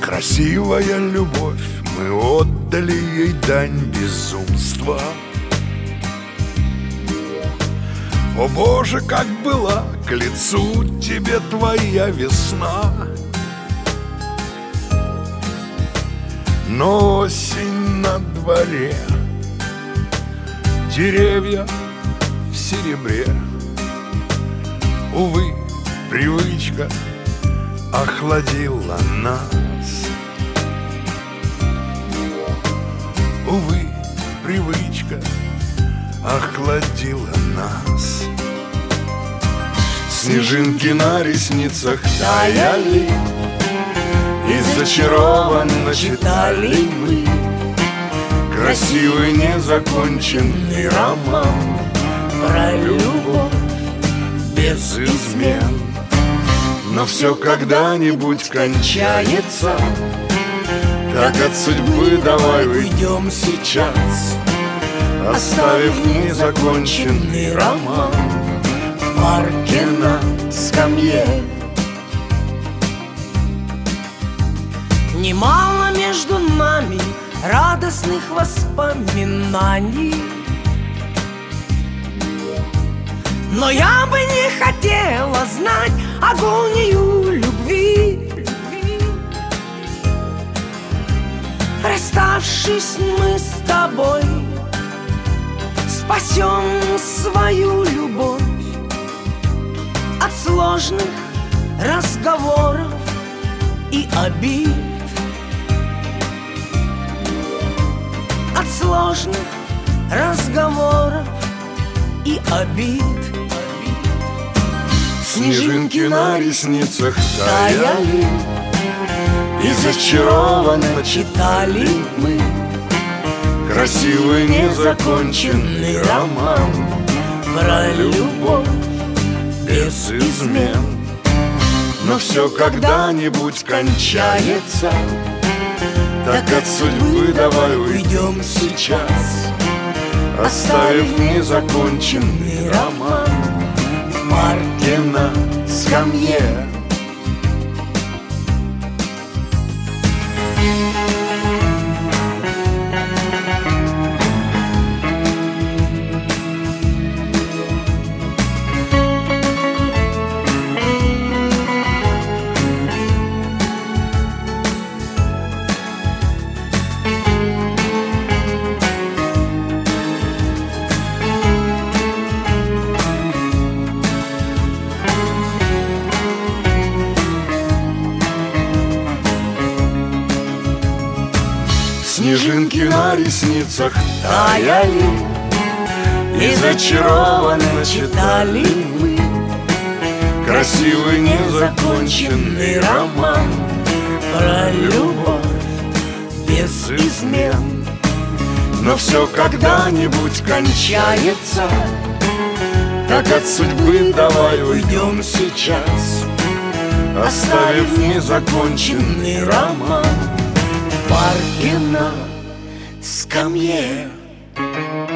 Красивая любовь, мы отдали ей дань безумства О Боже, как была к лицу тебе твоя весна. Но осень на дворе Деревья в серебре. Увы, привычка охладила нас. Увы, привычка охладила нас. Снежинки на ресницах таяли И зачарованно читали мы Красивый незаконченный роман Про любовь без измен. Но все когда-нибудь кончается. Так от судьбы давай уйдем сейчас Оставив незаконченный роман В парке на скамье. Немало между нами радостных воспоминаний. Но я бы не хотела знать агонию любви. Расставшись мы с тобой Спасем свою любовь От сложных разговоров и обид От сложных разговоров и обид. Снежинки на ресницах таяли И зачарованно читали мы Красивый незаконченный роман Про любовь без измен. Но все когда-нибудь кончается Так от судьбы давай уйдем сейчас. Оставив незаконченный роман В парке на скамье Снежинки на ресницах таяли И зачарованно читали мы. Красивый незаконченный роман Про любовь без измен. Но все когда-нибудь кончается Так от судьбы давай уйдем сейчас Оставив незаконченный роман парке на скамье. thank you